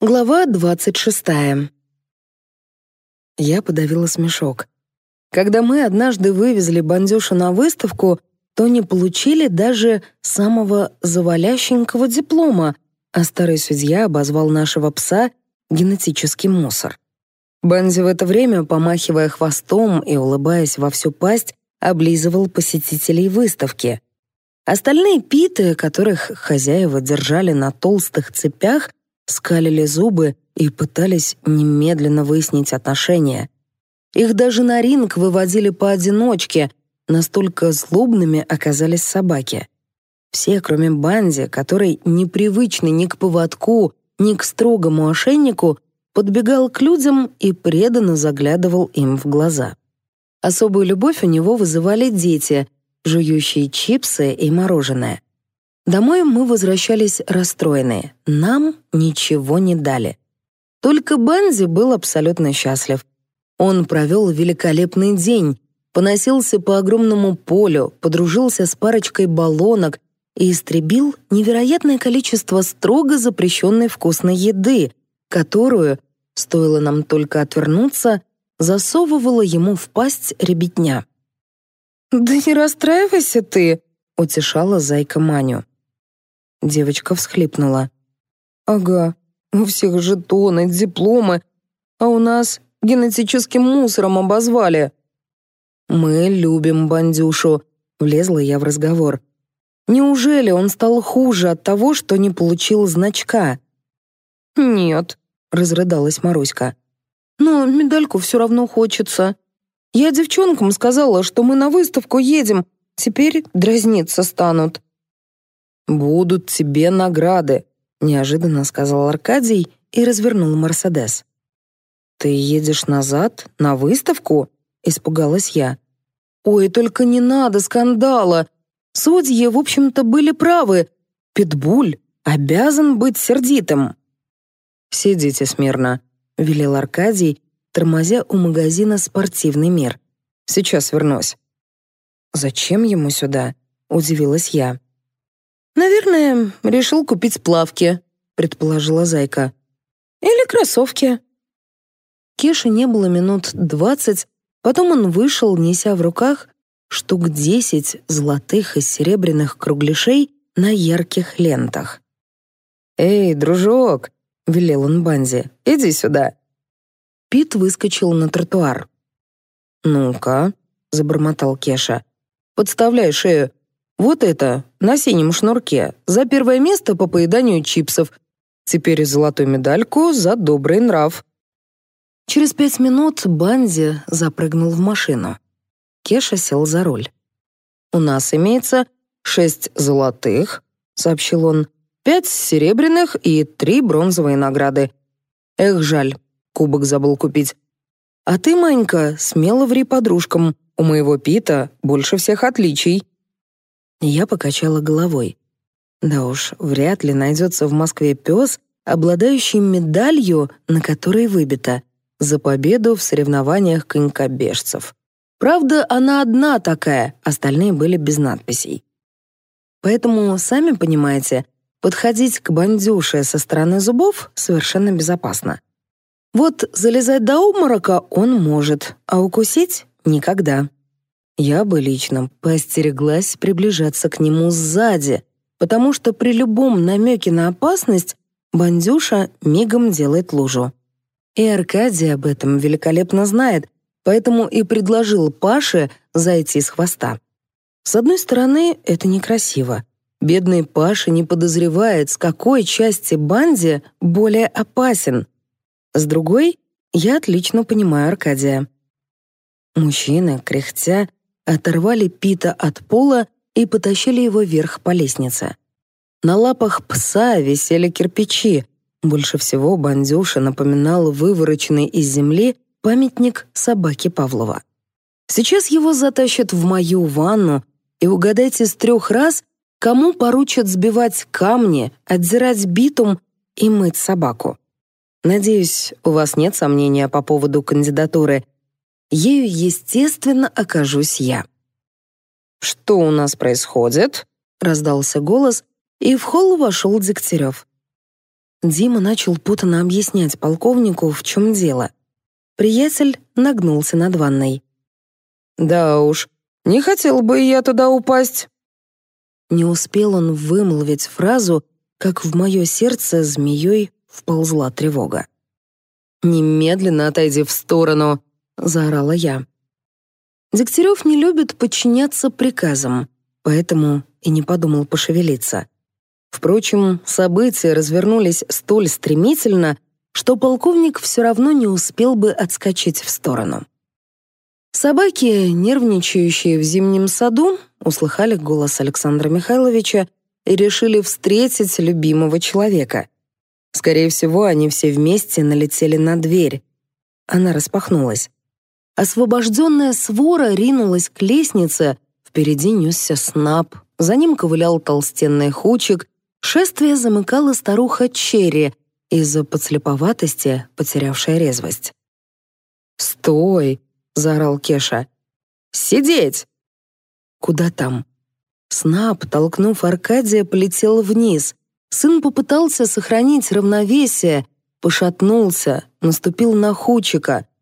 Глава 26. Я подавила смешок. Когда мы однажды вывезли Бандюшу на выставку, то не получили даже самого завалященького диплома, а старый судья обозвал нашего пса генетический мусор. Банди в это время, помахивая хвостом и улыбаясь во всю пасть, облизывал посетителей выставки. Остальные питы, которых хозяева держали на толстых цепях, скалили зубы и пытались немедленно выяснить отношения. Их даже на ринг выводили поодиночке, настолько злобными оказались собаки. Все, кроме Банди, который, непривычный ни к поводку, ни к строгому ошейнику, подбегал к людям и преданно заглядывал им в глаза. Особую любовь у него вызывали дети, жующие чипсы и мороженое. Домой мы возвращались расстроенные. Нам ничего не дали. Только Бензи был абсолютно счастлив. Он провел великолепный день, поносился по огромному полю, подружился с парочкой баллонок и истребил невероятное количество строго запрещенной вкусной еды, которую, стоило нам только отвернуться, засовывала ему в пасть ребятня. «Да не расстраивайся ты», — утешала зайка Маню. Девочка всхлипнула. «Ага, у всех жетоны, дипломы, а у нас генетическим мусором обозвали». «Мы любим бандюшу», — влезла я в разговор. «Неужели он стал хуже от того, что не получил значка?» «Нет», — разрыдалась Маруська. «Но медальку все равно хочется. Я девчонкам сказала, что мы на выставку едем, теперь дразниться станут». «Будут тебе награды», — неожиданно сказал Аркадий и развернул «Мерседес». «Ты едешь назад? На выставку?» — испугалась я. «Ой, только не надо скандала! Судьи, в общем-то, были правы. Питбуль обязан быть сердитым». «Сидите смирно», — велел Аркадий, тормозя у магазина «Спортивный мир». «Сейчас вернусь». «Зачем ему сюда?» — удивилась я. «Наверное, решил купить сплавки, — предположила Зайка. «Или кроссовки». Кеши не было минут двадцать, потом он вышел, неся в руках штук десять золотых и серебряных кругляшей на ярких лентах. «Эй, дружок!» — велел он Банзи. «Иди сюда!» Пит выскочил на тротуар. «Ну-ка», — забормотал Кеша. «Подставляй шею, вот это, на синем шнурке, за первое место по поеданию чипсов. Теперь золотую медальку за добрый нрав. Через пять минут Банди запрыгнул в машину. Кеша сел за руль. «У нас имеется шесть золотых», — сообщил он, «пять серебряных и три бронзовые награды. Эх, жаль, кубок забыл купить. А ты, Манька, смело ври подружкам. У моего Пита больше всех отличий». Я покачала головой. Да уж, вряд ли найдется в Москве пес, обладающий медалью, на которой выбито «За победу в соревнованиях конькобежцев». Правда, она одна такая, остальные были без надписей. Поэтому, сами понимаете, подходить к бандюше со стороны зубов совершенно безопасно. Вот залезать до обморока он может, а укусить — никогда. Я бы лично поостереглась приближаться к нему сзади, потому что при любом намеке на опасность бандюша мигом делает лужу. И Аркадий об этом великолепно знает, поэтому и предложил Паше зайти с хвоста. С одной стороны, это некрасиво. Бедный Паша не подозревает, с какой части банди более опасен. С другой, я отлично понимаю Аркадия. Мужчины, кряхтя, оторвали Пита от пола и потащили его вверх по лестнице. На лапах пса висели кирпичи. Больше всего Бандюша напоминал вывороченный из земли памятник собаке Павлова. Сейчас его затащат в мою ванну, и угадайте с трех раз, кому поручат сбивать камни, отдирать битум и мыть собаку. Надеюсь, у вас нет сомнения по поводу кандидатуры — ею, естественно, окажусь я. «Что у нас происходит?» — раздался голос, и в холл вошел Дегтярев. Дима начал путанно объяснять полковнику, в чем дело. Приятель нагнулся над ванной. «Да уж, не хотел бы я туда упасть». Не успел он вымолвить фразу, как в мое сердце змеей вползла тревога. «Немедленно отойди в сторону», — заорала я. Дегтярев не любит подчиняться приказам, поэтому и не подумал пошевелиться. Впрочем, события развернулись столь стремительно, что полковник все равно не успел бы отскочить в сторону. Собаки, нервничающие в зимнем саду, услыхали голос Александра Михайловича и решили встретить любимого человека. Скорее всего, они все вместе налетели на дверь. Она распахнулась. Освобожденная свора ринулась к лестнице, впереди несся снап, за ним ковылял толстенный хучик, шествие замыкала старуха Черри, из-за подслеповатости потерявшая резвость. «Стой!» — заорал Кеша. «Сидеть!» «Куда там?» Снап, толкнув Аркадия, полетел вниз. Сын попытался сохранить равновесие, пошатнулся, наступил на Хучика —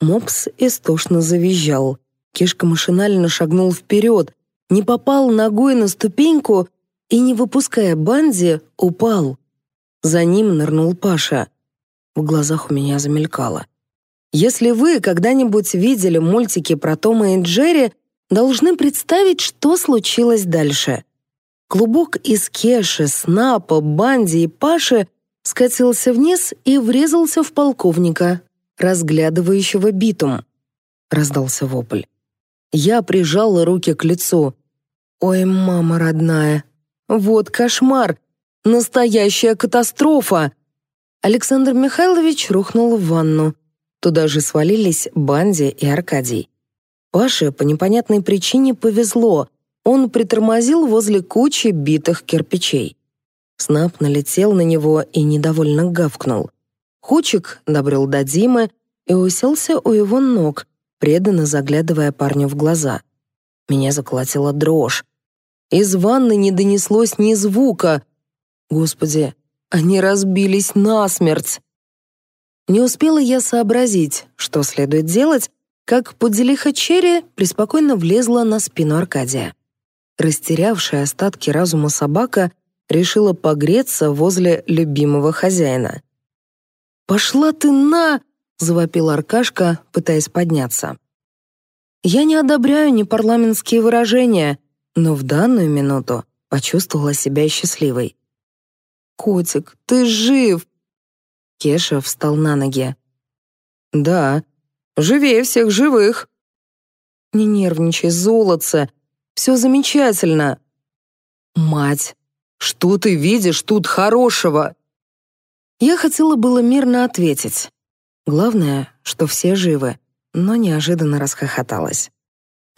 Мопс истошно завизжал. Кешка машинально шагнул вперед, не попал ногой на ступеньку и, не выпуская Банзи, упал. За ним нырнул Паша. В глазах у меня замелькало. Если вы когда-нибудь видели мультики про Тома и Джерри, должны представить, что случилось дальше. Клубок из Кеши, Снапа, Банди и Паши скатился вниз и врезался в полковника разглядывающего битум», — раздался вопль. Я прижала руки к лицу. «Ой, мама родная, вот кошмар! Настоящая катастрофа!» Александр Михайлович рухнул в ванну. Туда же свалились Банди и Аркадий. Паше по непонятной причине повезло. Он притормозил возле кучи битых кирпичей. Снап налетел на него и недовольно гавкнул. Хучик добрел до Димы и уселся у его ног, преданно заглядывая парню в глаза. Меня заколотила дрожь. Из ванны не донеслось ни звука. Господи, они разбились насмерть. Не успела я сообразить, что следует делать, как поделиха Черри преспокойно влезла на спину Аркадия. Растерявшая остатки разума собака решила погреться возле любимого хозяина. «Пошла ты на!» — завопил Аркашка, пытаясь подняться. Я не одобряю непарламентские выражения, но в данную минуту почувствовала себя счастливой. «Котик, ты жив!» Кеша встал на ноги. «Да, живее всех живых!» «Не нервничай, золотце! Все замечательно!» «Мать, что ты видишь тут хорошего?» Я хотела было мирно ответить. Главное, что все живы, но неожиданно расхохоталась.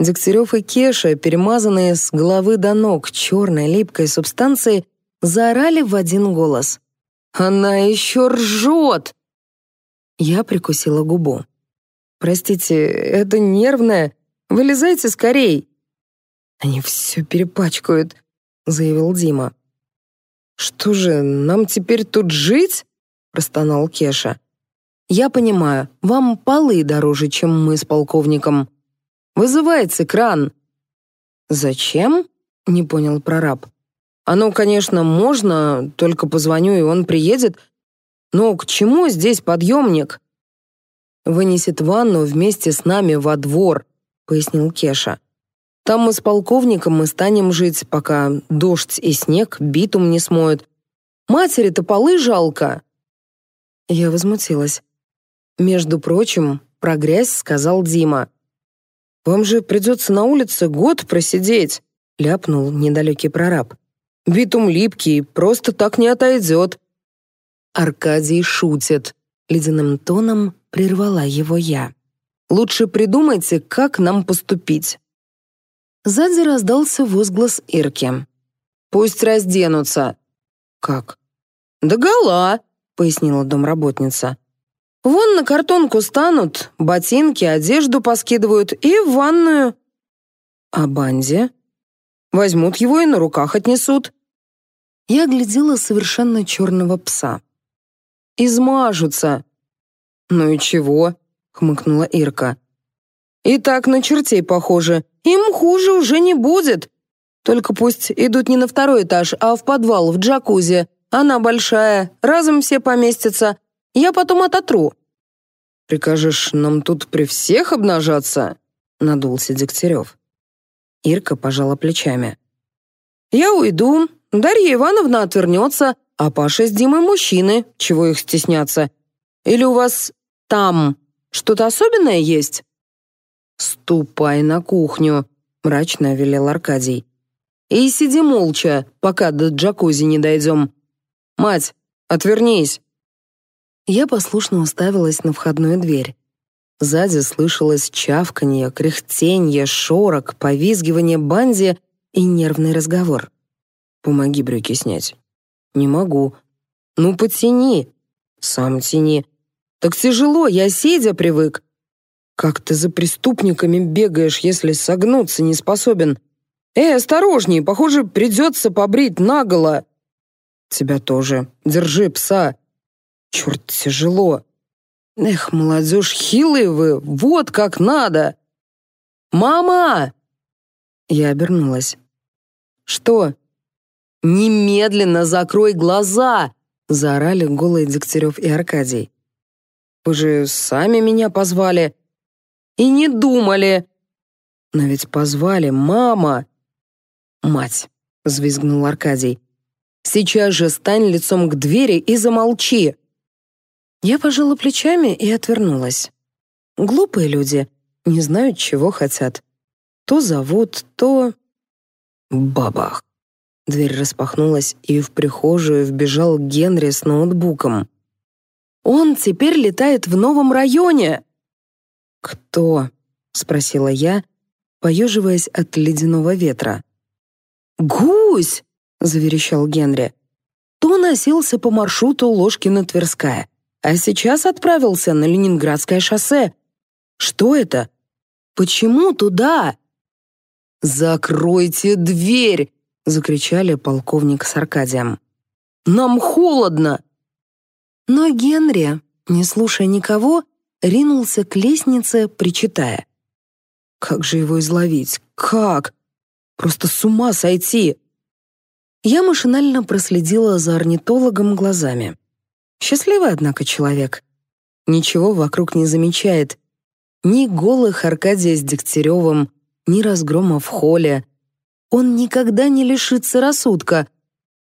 Дегтярев и Кеша, перемазанные с головы до ног черной липкой субстанцией, заорали в один голос. «Она еще ржет!» Я прикусила губу. «Простите, это нервное. Вылезайте скорей!» «Они все перепачкают», — заявил Дима. «Что же, нам теперь тут жить?» — простонал Кеша. «Я понимаю, вам полы дороже, чем мы с полковником. Вызывается кран». «Зачем?» — не понял прораб. «Оно, конечно, можно, только позвоню, и он приедет. Но к чему здесь подъемник?» «Вынесет ванну вместе с нами во двор», — пояснил Кеша. «Там мы с полковником мы станем жить, пока дождь и снег битум не смоют. Матери-то полы жалко». Я возмутилась. «Между прочим, про грязь сказал Дима. «Вам же придется на улице год просидеть», — ляпнул недалекий прораб. «Битум липкий, просто так не отойдет». Аркадий шутит. Ледяным тоном прервала его я. «Лучше придумайте, как нам поступить». Сзади раздался возглас Ирки. «Пусть разденутся». «Как?» Да гола пояснила домработница. «Вон на картонку станут, ботинки, одежду поскидывают и в ванную». «А Банди?» «Возьмут его и на руках отнесут». Я глядела совершенно черного пса. «Измажутся». «Ну и чего?» — хмыкнула Ирка. «И так на чертей похоже. Им хуже уже не будет. Только пусть идут не на второй этаж, а в подвал, в джакузи. Она большая, разом все поместятся. Я потом ототру». «Прикажешь нам тут при всех обнажаться?» — надулся Дегтярев. Ирка пожала плечами. «Я уйду, Дарья Ивановна отвернется, а Паша с Димой мужчины, чего их стесняться. Или у вас там что-то особенное есть?» «Ступай на кухню», — мрачно велел Аркадий. «И сиди молча, пока до джакузи не дойдем. «Мать, отвернись!» Я послушно уставилась на входную дверь. Сзади слышалось чавканье, кряхтенье, шорок, повизгивание банди и нервный разговор. «Помоги брюки снять». «Не могу». «Ну, потяни». «Сам тяни». «Так тяжело, я сидя привык». «Как ты за преступниками бегаешь, если согнуться не способен?» «Эй, осторожней, похоже, придется побрить наголо». Тебя тоже. Держи пса. Черт, тяжело. Эх, молодежь, хилые вы, вот как надо. Мама! Я обернулась. Что? Немедленно закрой глаза! Заорали голые Дегтярев и Аркадий. Вы же сами меня позвали. И не думали. Но ведь позвали мама. Мать, взвизгнул Аркадий. Сейчас же стань лицом к двери и замолчи!» Я пожала плечами и отвернулась. Глупые люди, не знают, чего хотят. То зовут, то... Бабах! Дверь распахнулась, и в прихожую вбежал Генри с ноутбуком. «Он теперь летает в новом районе!» «Кто?» — спросила я, поеживаясь от ледяного ветра. «Гусь!» — заверещал Генри, — то носился по маршруту Ложкина-Тверская, а сейчас отправился на Ленинградское шоссе. Что это? Почему туда? «Закройте дверь!» — закричали полковник с Аркадием. «Нам холодно!» Но Генри, не слушая никого, ринулся к лестнице, причитая. «Как же его изловить? Как? Просто с ума сойти!» Я машинально проследила за орнитологом глазами. Счастливый, однако, человек. Ничего вокруг не замечает. Ни голых Аркадия с Дегтяревым, ни разгрома в холле. Он никогда не лишится рассудка.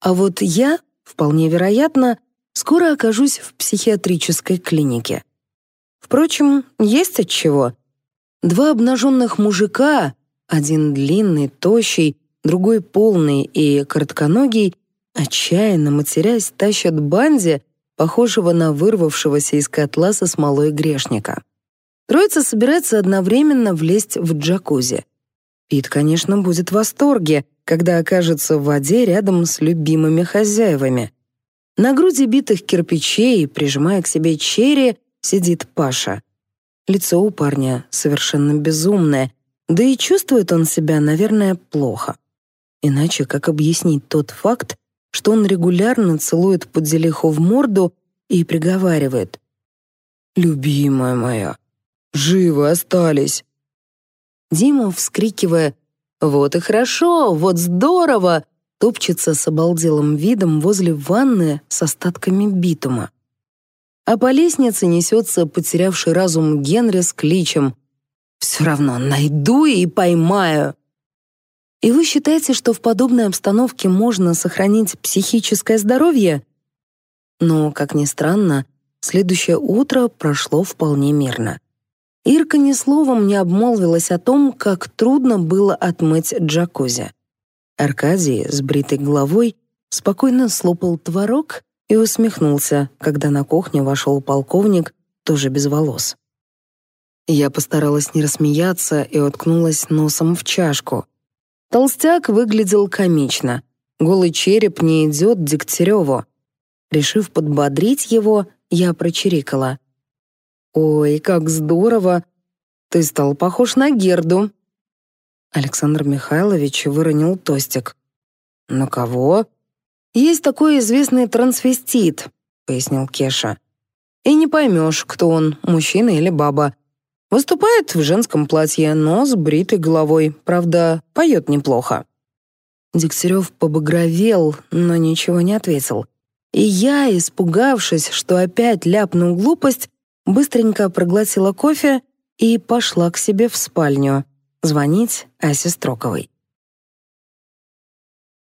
А вот я, вполне вероятно, скоро окажусь в психиатрической клинике. Впрочем, есть от чего. Два обнаженных мужика, один длинный, тощий, Другой, полный и коротконогий, отчаянно матерясь, тащат Банзи, похожего на вырвавшегося из котла со смолой грешника. Троица собирается одновременно влезть в джакузи. Пит, конечно, будет в восторге, когда окажется в воде рядом с любимыми хозяевами. На груди битых кирпичей, прижимая к себе черри, сидит Паша. Лицо у парня совершенно безумное, да и чувствует он себя, наверное, плохо. Иначе как объяснить тот факт, что он регулярно целует Подзелиху в морду и приговаривает. «Любимая моя, живы остались!» Дима, вскрикивая «Вот и хорошо, вот здорово!» топчется с обалделым видом возле ванны с остатками битума. А по лестнице несется потерявший разум Генри с кличем «Все равно найду и поймаю!» И вы считаете, что в подобной обстановке можно сохранить психическое здоровье? Но, как ни странно, следующее утро прошло вполне мирно. Ирка ни словом не обмолвилась о том, как трудно было отмыть джакузи. Аркадий с бритой головой спокойно слопал творог и усмехнулся, когда на кухню вошел полковник, тоже без волос. Я постаралась не рассмеяться и уткнулась носом в чашку — Толстяк выглядел комично. Голый череп не идет Дегтяреву. Решив подбодрить его, я прочирикала. «Ой, как здорово! Ты стал похож на Герду!» Александр Михайлович выронил тостик. «На кого?» «Есть такой известный трансвестит», — пояснил Кеша. «И не поймешь, кто он, мужчина или баба. Выступает в женском платье, но с бритой головой. Правда, поет неплохо. Дегтярев побагровел, но ничего не ответил. И я, испугавшись, что опять ляпну глупость, быстренько проглотила кофе и пошла к себе в спальню звонить Асе Строковой.